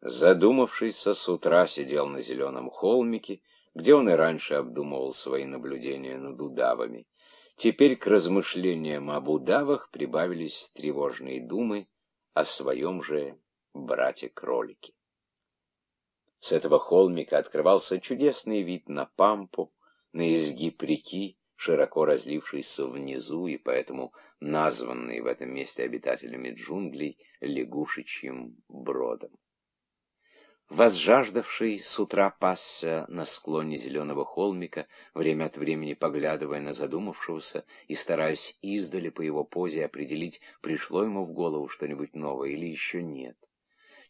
Задумавшийся с утра сидел на зеленом холмике, где он и раньше обдумывал свои наблюдения над удавами. Теперь к размышлениям об удавах прибавились тревожные думы о своем же брате-кролике. С этого холмика открывался чудесный вид на пампу, на изгиб реки, широко разлившийся внизу и поэтому названный в этом месте обитателями джунглей лягушечьим бродом. Возжаждавший с утра пасся на склоне зеленого холмика, время от времени поглядывая на задумавшегося и стараясь издали по его позе определить, пришло ему в голову что-нибудь новое или еще нет.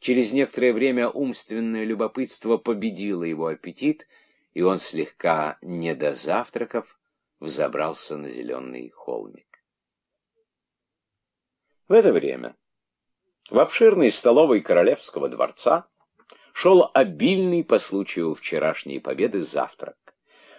Через некоторое время умственное любопытство победило его аппетит, и он слегка не до завтраков взобрался на зеленый холмик. В это время в обширной столовой королевского дворца шел обильный по случаю вчерашней победы завтрак.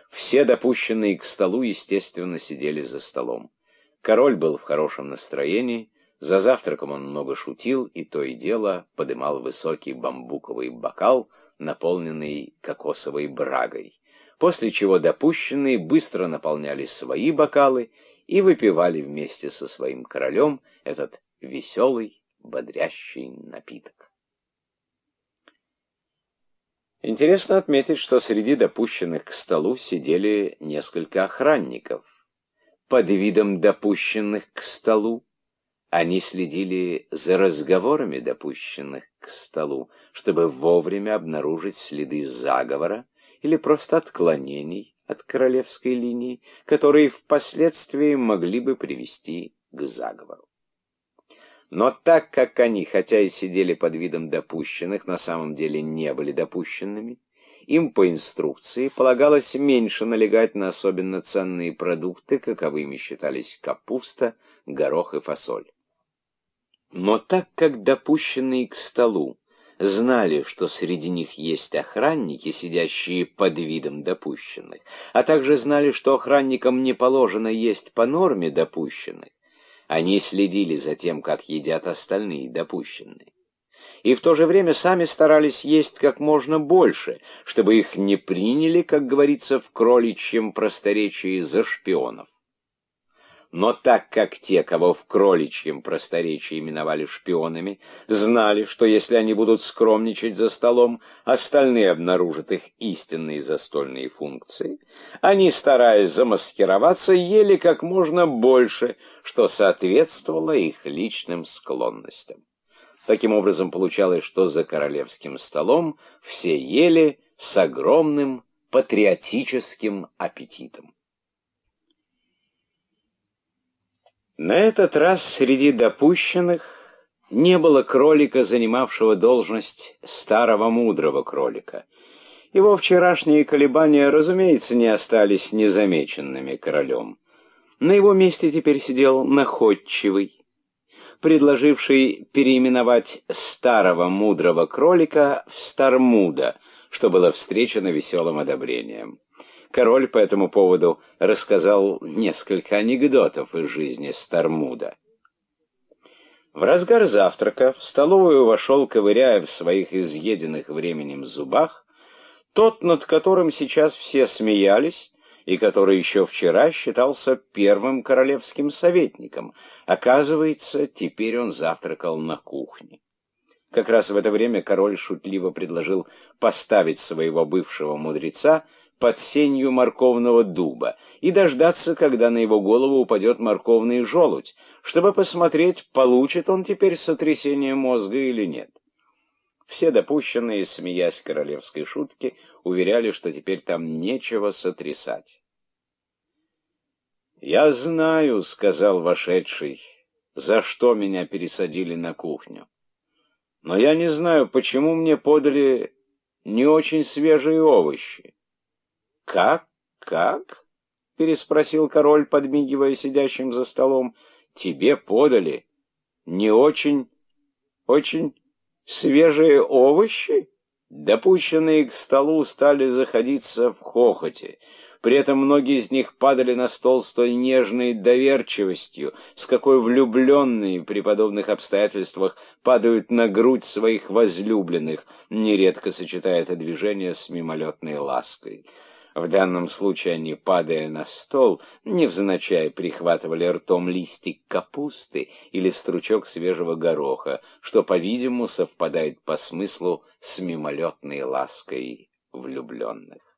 Все допущенные к столу, естественно, сидели за столом. Король был в хорошем настроении, за завтраком он много шутил и то и дело подымал высокий бамбуковый бокал, наполненный кокосовой брагой, после чего допущенные быстро наполняли свои бокалы и выпивали вместе со своим королем этот веселый, бодрящий напиток. Интересно отметить, что среди допущенных к столу сидели несколько охранников. Под видом допущенных к столу они следили за разговорами допущенных к столу, чтобы вовремя обнаружить следы заговора или просто отклонений от королевской линии, которые впоследствии могли бы привести к заговору. Но так как они, хотя и сидели под видом допущенных, на самом деле не были допущенными, им по инструкции полагалось меньше налегать на особенно ценные продукты, каковыми считались капуста, горох и фасоль. Но так как допущенные к столу знали, что среди них есть охранники, сидящие под видом допущенных, а также знали, что охранникам не положено есть по норме допущенных, они следили за тем, как едят остальные допущенные. И в то же время сами старались есть как можно больше, чтобы их не приняли, как говорится в кроличьем просторечии, за шпионов. Но так как те, кого в кроличьем просторечии именовали шпионами, знали, что если они будут скромничать за столом, остальные обнаружат их истинные застольные функции, они, стараясь замаскироваться, ели как можно больше, что соответствовало их личным склонностям. Таким образом, получалось, что за королевским столом все ели с огромным патриотическим аппетитом. На этот раз среди допущенных не было кролика, занимавшего должность старого мудрого кролика. Его вчерашние колебания, разумеется, не остались незамеченными королем. На его месте теперь сидел находчивый, предложивший переименовать старого мудрого кролика в Стармуда, что было встречено веселым одобрением. Король по этому поводу рассказал несколько анекдотов из жизни Стармуда. В разгар завтрака в столовую вошел, ковыряя в своих изъеденных временем зубах, тот, над которым сейчас все смеялись, и который еще вчера считался первым королевским советником. Оказывается, теперь он завтракал на кухне. Как раз в это время король шутливо предложил поставить своего бывшего мудреца под сенью морковного дуба и дождаться, когда на его голову упадет морковный желудь, чтобы посмотреть, получит он теперь сотрясение мозга или нет. Все допущенные, смеясь королевской шутки, уверяли, что теперь там нечего сотрясать. «Я знаю», — сказал вошедший, — «за что меня пересадили на кухню. Но я не знаю, почему мне подали не очень свежие овощи. «Как? Как?» — переспросил король, подмигивая сидящим за столом. «Тебе подали не очень, очень свежие овощи?» Допущенные к столу стали заходиться в хохоте. При этом многие из них падали на стол с той нежной доверчивостью, с какой влюбленные при подобных обстоятельствах падают на грудь своих возлюбленных, нередко сочетая это движение с мимолетной лаской. В данном случае они, падая на стол, невзначай прихватывали ртом листик капусты или стручок свежего гороха, что, по-видимому, совпадает по смыслу с мимолетной лаской влюбленных.